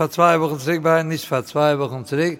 vor zwei Wochen zurück, bei nicht vor zwei Wochen zurück,